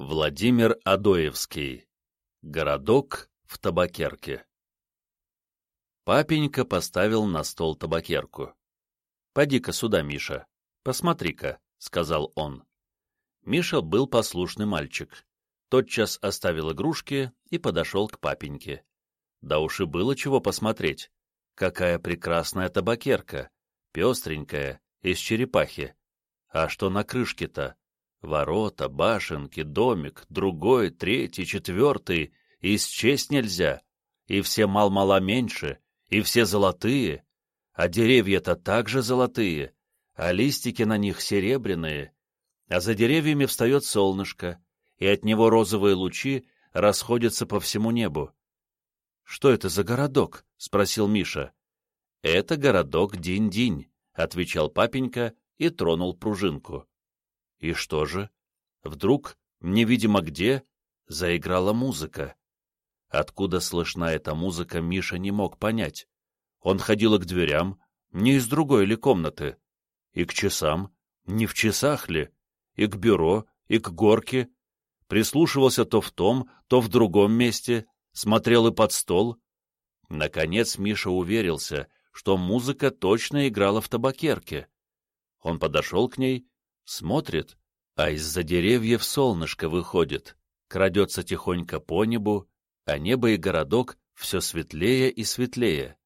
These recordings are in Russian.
Владимир Адоевский. Городок в табакерке. Папенька поставил на стол табакерку. «Поди-ка сюда, Миша. Посмотри-ка», — сказал он. Миша был послушный мальчик. Тотчас оставил игрушки и подошел к папеньке. Да уж и было чего посмотреть. Какая прекрасная табакерка, пестренькая, из черепахи. А что на крышке-то? Ворота, башенки, домик, другой, третий, четвертый, и счесть нельзя, и все мал-мала меньше, и все золотые, а деревья-то также золотые, а листики на них серебряные, а за деревьями встает солнышко, и от него розовые лучи расходятся по всему небу. — Что это за городок? — спросил Миша. — Это городок Динь-Динь, — отвечал папенька и тронул пружинку. И что же? Вдруг, невидимо где, заиграла музыка. Откуда слышна эта музыка, Миша не мог понять. Он ходил к дверям, не из другой ли комнаты, и к часам, не в часах ли, и к бюро, и к горке, прислушивался то в том, то в другом месте, смотрел и под стол. Наконец Миша уверился, что музыка точно играла в табакерке. Он подошел к ней Смотрит, а из-за деревьев солнышко выходит, крадется тихонько по небу, а небо и городок все светлее и светлее.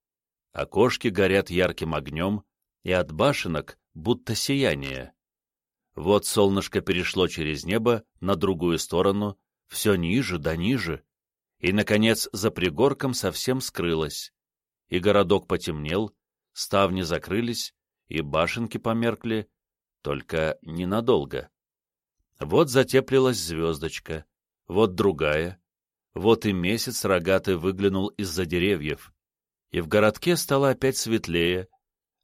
Окошки горят ярким огнем, и от башенок будто сияние. Вот солнышко перешло через небо на другую сторону, все ниже да ниже, и, наконец, за пригорком совсем скрылось. И городок потемнел, ставни закрылись, и башенки померкли, только ненадолго. Вот затеплилась звездочка, вот другая, вот и месяц рогатый выглянул из-за деревьев, и в городке стало опять светлее,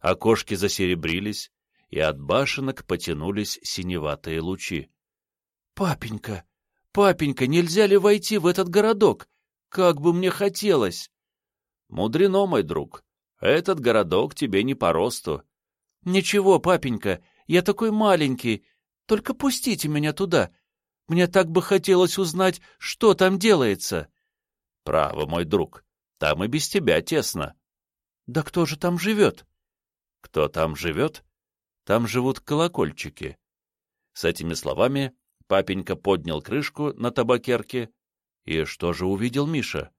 окошки засеребрились, и от башенок потянулись синеватые лучи. «Папенька, папенька, нельзя ли войти в этот городок? Как бы мне хотелось!» «Мудрено, мой друг, этот городок тебе не по росту». «Ничего, папенька, я такой маленький. Только пустите меня туда. Мне так бы хотелось узнать, что там делается. Право, мой друг, там и без тебя тесно. Да кто же там живет? Кто там живет? Там живут колокольчики. С этими словами папенька поднял крышку на табакерке. И что же увидел Миша?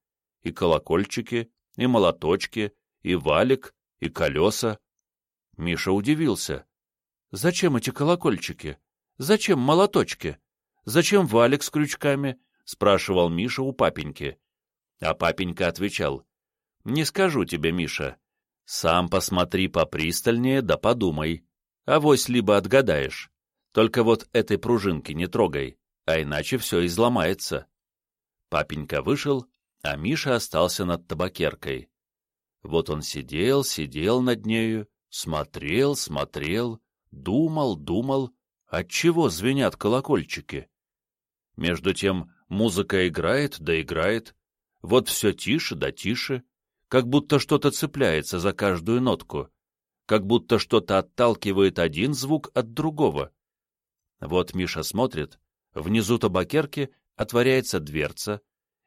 И колокольчики, и молоточки, и валик, и колеса. Миша удивился. Зачем эти колокольчики? Зачем молоточки? Зачем валик с крючками? — спрашивал Миша у папеньки. А папенька отвечал. — Не скажу тебе, Миша. Сам посмотри попристальнее, да подумай. Авось либо отгадаешь. Только вот этой пружинки не трогай, а иначе все изломается. Папенька вышел, а Миша остался над табакеркой. Вот он сидел, сидел над нею, смотрел, смотрел, Думал, думал, отчего звенят колокольчики. Между тем музыка играет да играет, вот все тише да тише, как будто что-то цепляется за каждую нотку, как будто что-то отталкивает один звук от другого. Вот Миша смотрит, внизу табакерки отворяется дверца,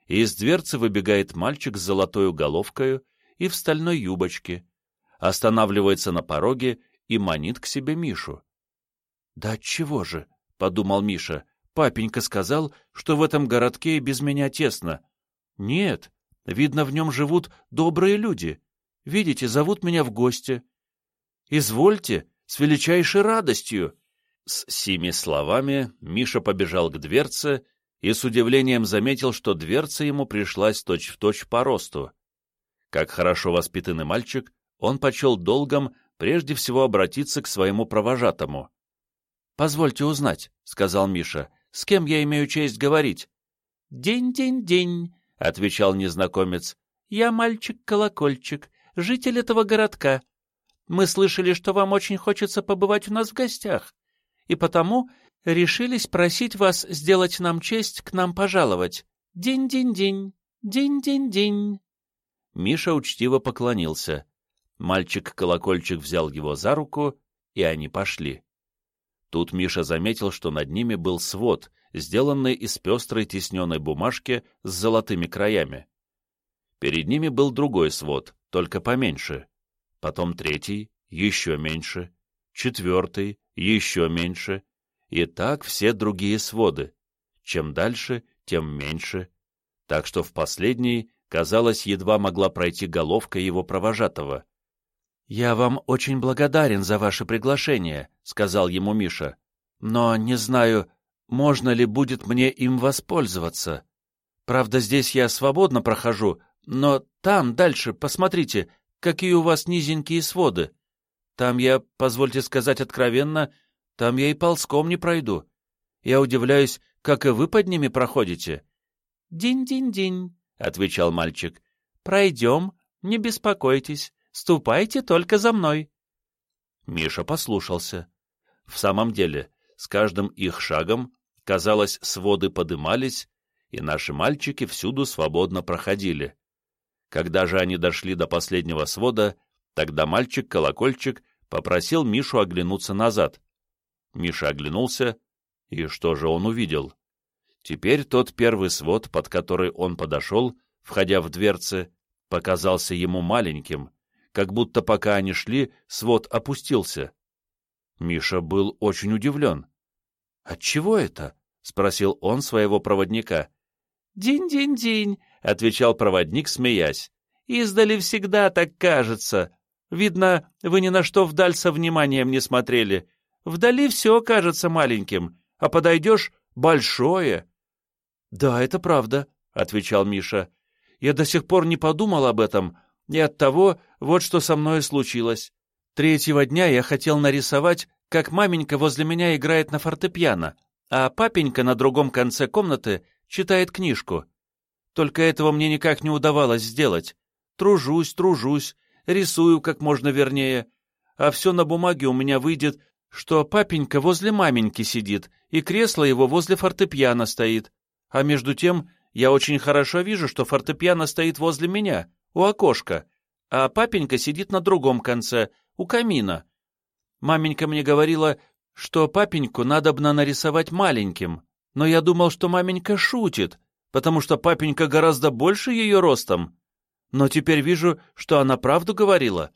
и из дверцы выбегает мальчик с золотой головкою и в стальной юбочке, останавливается на пороге и манит к себе Мишу. «Да отчего же?» — подумал Миша. «Папенька сказал, что в этом городке и без меня тесно. Нет, видно, в нем живут добрые люди. Видите, зовут меня в гости. Извольте, с величайшей радостью!» С сими словами Миша побежал к дверце и с удивлением заметил, что дверца ему пришлась точь-в-точь точь по росту. Как хорошо воспитанный мальчик, он почел долгом прежде всего обратиться к своему провожатому. «Позвольте узнать», — сказал Миша, — «с кем я имею честь говорить?» «День-день-день», — отвечал незнакомец. «Я мальчик-колокольчик, житель этого городка. Мы слышали, что вам очень хочется побывать у нас в гостях, и потому решились просить вас сделать нам честь к нам пожаловать. День-день-день, день-день-день». Миша учтиво поклонился. Мальчик-колокольчик взял его за руку, и они пошли. Тут Миша заметил, что над ними был свод, сделанной из пестрой тисненной бумажки с золотыми краями. Перед ними был другой свод, только поменьше. Потом третий, еще меньше. Четвертый, еще меньше. И так все другие своды. Чем дальше, тем меньше. Так что в последний, казалось, едва могла пройти головка его провожатого. «Я вам очень благодарен за ваше приглашение», — сказал ему Миша. «Но не знаю, можно ли будет мне им воспользоваться. Правда, здесь я свободно прохожу, но там, дальше, посмотрите, какие у вас низенькие своды. Там я, позвольте сказать откровенно, там я и ползком не пройду. Я удивляюсь, как и вы под ними проходите. «Динь-динь-динь», — отвечал мальчик. «Пройдем, не беспокойтесь, ступайте только за мной». Миша послушался. В самом деле, с каждым их шагом, казалось, своды подымались, и наши мальчики всюду свободно проходили. Когда же они дошли до последнего свода, тогда мальчик-колокольчик попросил Мишу оглянуться назад. Миша оглянулся, и что же он увидел? Теперь тот первый свод, под который он подошел, входя в дверцы, показался ему маленьким, как будто пока они шли, свод опустился. Миша был очень удивлен. «Отчего это?» — спросил он своего проводника. «Динь-динь-динь», — отвечал проводник, смеясь. «Издали всегда так кажется. Видно, вы ни на что вдаль со вниманием не смотрели. Вдали все кажется маленьким, а подойдешь — большое». «Да, это правда», — отвечал Миша. «Я до сих пор не подумал об этом, и от того вот что со мной случилось. Третьего дня я хотел нарисовать, как маменька возле меня играет на фортепиано, а папенька на другом конце комнаты читает книжку. Только этого мне никак не удавалось сделать. Тружусь, тружусь, рисую как можно вернее, а все на бумаге у меня выйдет, что папенька возле маменьки сидит, и кресло его возле фортепиано стоит. А между тем я очень хорошо вижу, что фортепиано стоит возле меня, у окошка, а папенька сидит на другом конце, у камина. Маменька мне говорила, что папеньку надо бы нарисовать маленьким, но я думал, что маменька шутит, потому что папенька гораздо больше ее ростом. Но теперь вижу, что она правду говорила.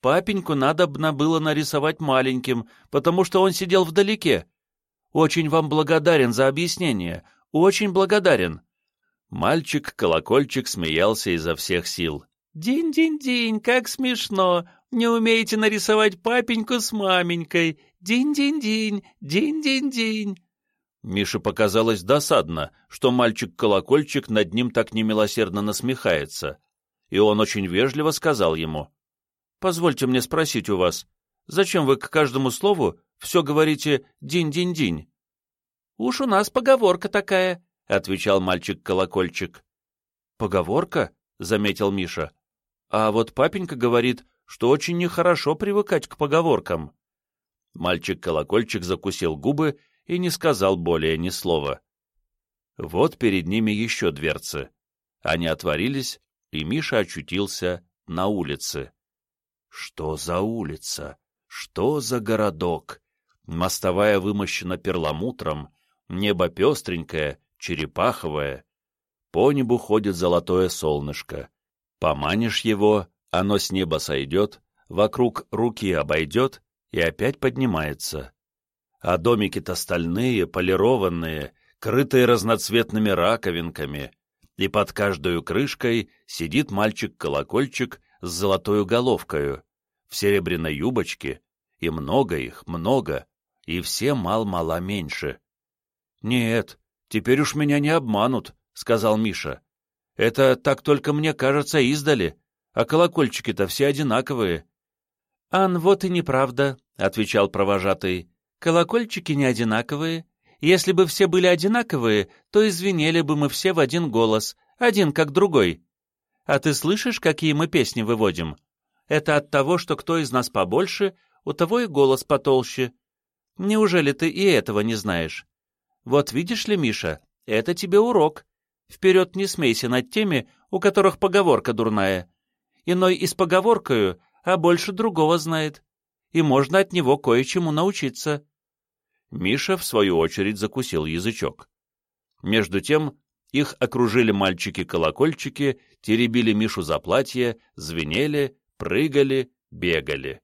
Папеньку надо было нарисовать маленьким, потому что он сидел вдалеке. Очень вам благодарен за объяснение, очень благодарен». Мальчик-колокольчик смеялся изо всех сил. «Динь-динь-динь, как смешно! Не умеете нарисовать папеньку с маменькой! Динь-динь-динь, динь-динь-динь!» Мише показалось досадно, что мальчик-колокольчик над ним так немилосердно насмехается, и он очень вежливо сказал ему, «Позвольте мне спросить у вас, зачем вы к каждому слову все говорите «динь-динь-динь»?» «Уж у нас поговорка такая», — отвечал мальчик-колокольчик. «Поговорка?» — заметил Миша. «А вот папенька говорит, что очень нехорошо привыкать к поговоркам». Мальчик-колокольчик закусил губы и не сказал более ни слова. Вот перед ними еще дверцы. Они отворились, и Миша очутился на улице. Что за улица? Что за городок? Мостовая вымощена перламутром, небо пестренькое, черепаховое. По небу ходит золотое солнышко. Поманишь его, оно с неба сойдет, вокруг руки обойдет и опять поднимается а домики-то стальные, полированные, крытые разноцветными раковинками, и под каждой крышкой сидит мальчик-колокольчик с золотой головкою, в серебряной юбочке, и много их, много, и все мал-мала меньше. «Нет, теперь уж меня не обманут», — сказал Миша. «Это так только мне кажется издали, а колокольчики-то все одинаковые». «Ан, вот и неправда», — отвечал провожатый. Колокольчики не одинаковые. Если бы все были одинаковые, то извинели бы мы все в один голос, один как другой. А ты слышишь, какие мы песни выводим? Это от того, что кто из нас побольше, у того и голос потолще. Неужели ты и этого не знаешь? Вот видишь ли, Миша, это тебе урок. Вперед не смейся над теми, у которых поговорка дурная. Иной и с поговоркою, а больше другого знает. И можно от него кое-чему научиться. Миша, в свою очередь, закусил язычок. Между тем их окружили мальчики-колокольчики, теребили Мишу за платье, звенели, прыгали, бегали.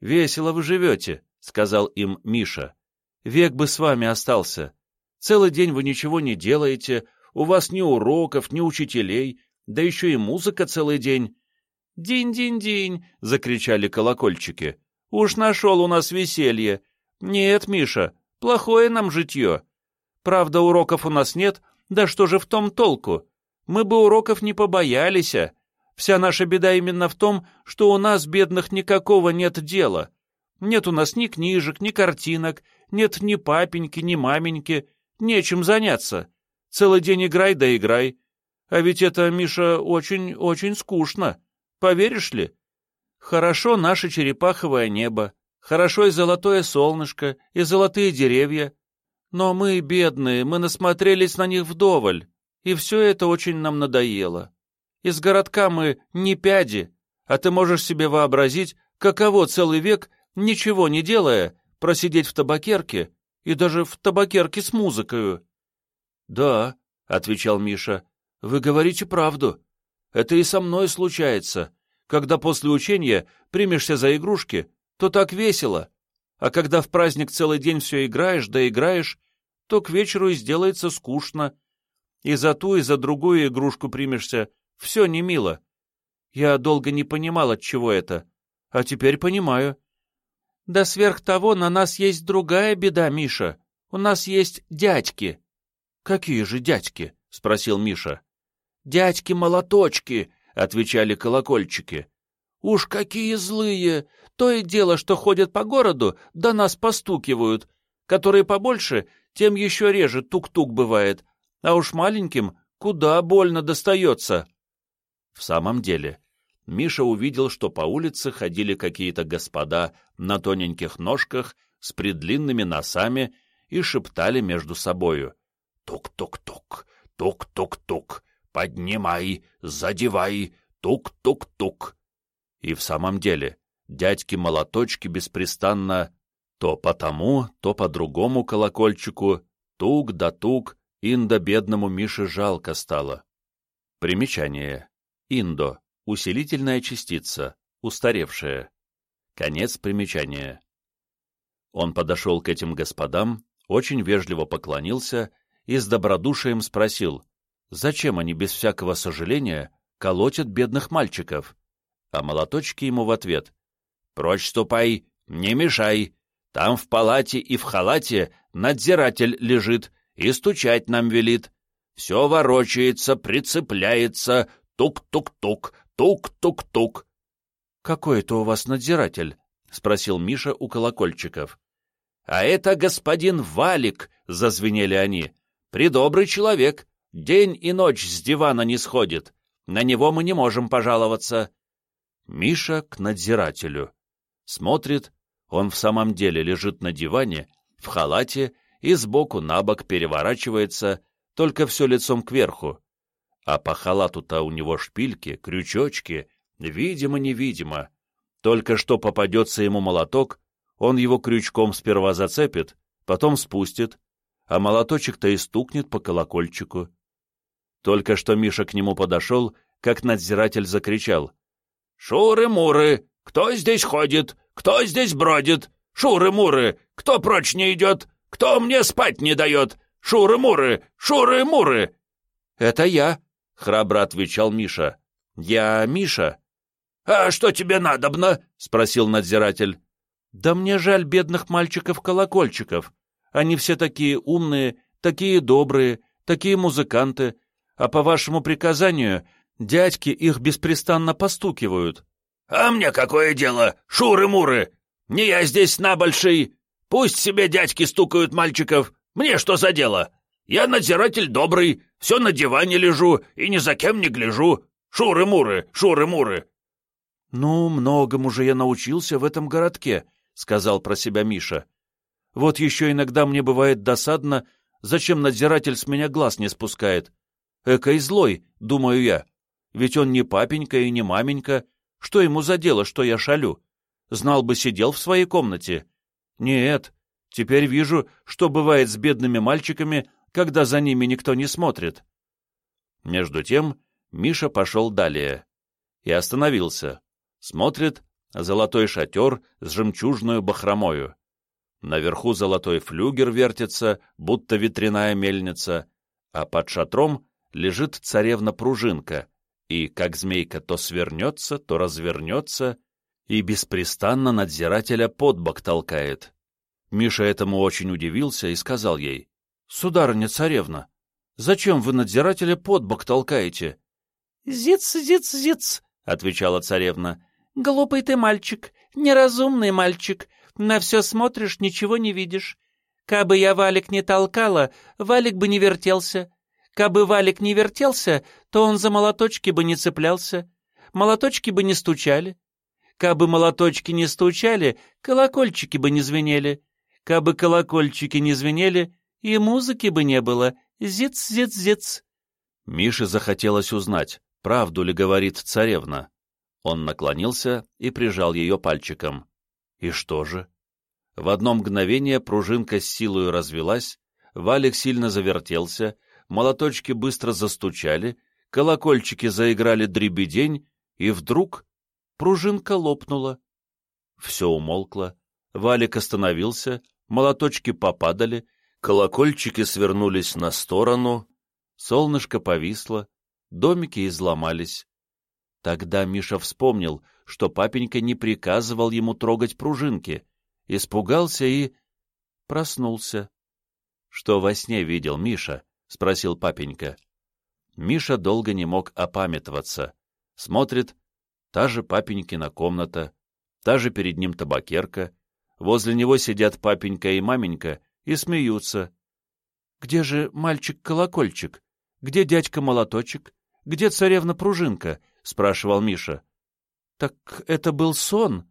«Весело вы живете», — сказал им Миша. «Век бы с вами остался. Целый день вы ничего не делаете, у вас ни уроков, ни учителей, да еще и музыка целый день». «Динь-динь-динь!» — закричали колокольчики. «Уж нашел у нас веселье. Нет, Миша, плохое нам житье. Правда, уроков у нас нет, да что же в том толку? Мы бы уроков не побоялись. А. Вся наша беда именно в том, что у нас, бедных, никакого нет дела. Нет у нас ни книжек, ни картинок, нет ни папеньки, ни маменьки, нечем заняться. Целый день играй да играй. А ведь это, Миша, очень-очень скучно. Поверишь ли? Хорошо наше черепаховое небо, хорошо и золотое солнышко, и золотые деревья, но мы, бедные, мы насмотрелись на них вдоволь, и все это очень нам надоело. Из городка мы не пяди, а ты можешь себе вообразить, каково целый век, ничего не делая, просидеть в табакерке, и даже в табакерке с музыкою. — Да, — отвечал Миша, — вы говорите правду. Это и со мной случается. Когда после учения примешься за игрушки, то так весело, а когда в праздник целый день все играешь да играешь, то к вечеру и сделается скучно. И за ту, и за другую игрушку примешься. Все не мило. Я долго не понимал, от чего это. А теперь понимаю. Да сверх того на нас есть другая беда, Миша. У нас есть дядьки. Какие же дядьки? — спросил Миша. «Дядьки-молоточки!» — отвечали колокольчики. «Уж какие злые! То и дело, что ходят по городу, да нас постукивают. Которые побольше, тем еще реже тук-тук бывает, а уж маленьким куда больно достается. В самом деле, Миша увидел, что по улице ходили какие-то господа на тоненьких ножках с предлинными носами и шептали между собою. «Тук-тук-тук, тук-тук-тук, поднимай, задевай, тук-тук-тук». И в самом деле, дядьки-молоточки беспрестанно то по тому, то по другому колокольчику, тук да тук, индо бедному Мише жалко стало. Примечание. Индо. Усилительная частица. Устаревшая. Конец примечания. Он подошел к этим господам, очень вежливо поклонился и с добродушием спросил, зачем они без всякого сожаления колотят бедных мальчиков? А молоточки ему в ответ, «Прочь ступай, не мешай, там в палате и в халате надзиратель лежит и стучать нам велит. Все ворочается, прицепляется, тук-тук-тук, тук-тук-тук. — Какой это у вас надзиратель? — спросил Миша у колокольчиков. — А это господин Валик, — зазвенели они. — Придобрый человек, день и ночь с дивана не сходит. На него мы не можем пожаловаться. Миша к надзирателю. Смотрит, он в самом деле лежит на диване, в халате и сбоку на бок переворачивается, только все лицом кверху. А по халату-то у него шпильки, крючочки, видимо-невидимо. Только что попадется ему молоток, он его крючком сперва зацепит, потом спустит, а молоточек-то и стукнет по колокольчику. Только что Миша к нему подошел, как надзиратель закричал. «Шуры-муры! Кто здесь ходит? Кто здесь бродит? Шуры-муры! Кто прочь не идет? Кто мне спать не дает? Шуры-муры! Шуры-муры!» «Это я», — храбро отвечал Миша. «Я Миша». «А что тебе надобно?» — спросил надзиратель. «Да мне жаль бедных мальчиков-колокольчиков. Они все такие умные, такие добрые, такие музыканты, а по вашему приказанию дядьки их беспрестанно постукивают. «А мне какое дело, шуры-муры? Не я здесь набольший. Пусть себе дядьки стукают мальчиков. Мне что за дело? Я надзиратель добрый, все на диване лежу и ни за кем не гляжу. Шуры-муры, шуры-муры!» «Ну, многому же я научился в этом городке», — сказал про себя Миша. «Вот еще иногда мне бывает досадно, зачем надзиратель с меня глаз не спускает. Экой злой, думаю я, ведь он не папенька и не маменька, что ему за дело, что я шалю? Знал бы, сидел в своей комнате. Нет, теперь вижу, что бывает с бедными мальчиками, когда за ними никто не смотрит. Между тем Миша пошел далее и остановился. Смотрит золотой шатер с жемчужную бахромою. Наверху золотой флюгер вертится, будто ветряная мельница, а под шатром лежит царевна-пружинка, и, как змейка, то свернется, то развернется, и беспрестанно надзирателя под бок толкает. Миша этому очень удивился и сказал ей, «Сударыня-царевна, зачем вы надзирателя под бок толкаете?» «Зиц, зиц, зиц», — отвечала царевна, «глупый ты мальчик, неразумный мальчик, на все смотришь, ничего не видишь. Кабы я валик не толкала, валик бы не вертелся, Кабы валик не вертелся, то он за молоточки бы не цеплялся, молоточки бы не стучали. Кабы молоточки не стучали, колокольчики бы не звенели. Кабы колокольчики не звенели, и музыки бы не было. Зиц-зиц-зиц. Мише захотелось узнать, правду ли говорит царевна. Он наклонился и прижал ее пальчиком. И что же? В одно мгновение пружинка с силой развелась, валик сильно завертелся, молоточки быстро застучали, колокольчики заиграли дребедень, и вдруг пружинка лопнула. Все умолкло, валик остановился, молоточки попадали, колокольчики свернулись на сторону, солнышко повисло, домики изломались. Тогда Миша вспомнил, что папенька не приказывал ему трогать пружинки, испугался и проснулся. Что во сне видел Миша? — спросил папенька. Миша долго не мог опамятоваться. Смотрит, та же папенькина комната, та же перед ним табакерка, возле него сидят папенька и маменька и смеются. «Где же мальчик-колокольчик? Где дядька-молоточек? Где царевна-пружинка?» — спрашивал Миша. «Так это был сон?»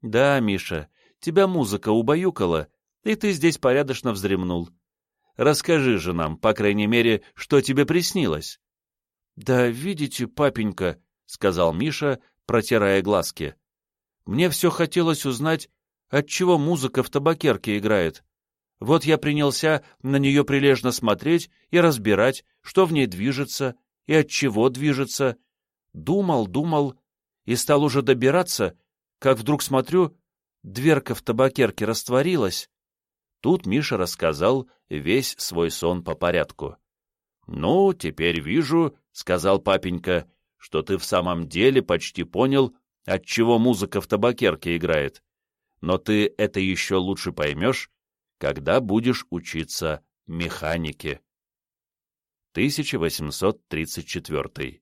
«Да, Миша, тебя музыка убаюкала, и ты здесь порядочно вздремнул. Расскажи же нам, по крайней мере, что тебе приснилось. — Да видите, папенька, — сказал Миша, протирая глазки. — Мне все хотелось узнать, отчего музыка в табакерке играет. Вот я принялся на нее прилежно смотреть и разбирать, что в ней движется и от чего движется. Думал, думал и стал уже добираться, как вдруг смотрю, дверка в табакерке растворилась, Тут Миша рассказал весь свой сон по порядку. «Ну, теперь вижу», — сказал папенька, — «что ты в самом деле почти понял, отчего музыка в табакерке играет. Но ты это еще лучше поймешь, когда будешь учиться механике». 1834